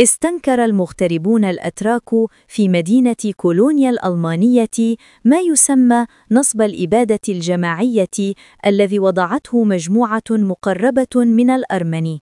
استنكر المغتربون الأتراك في مدينة كولونيا الألمانية ما يسمى نصب الإبادة الجماعية الذي وضعته مجموعة مقربة من الأرمن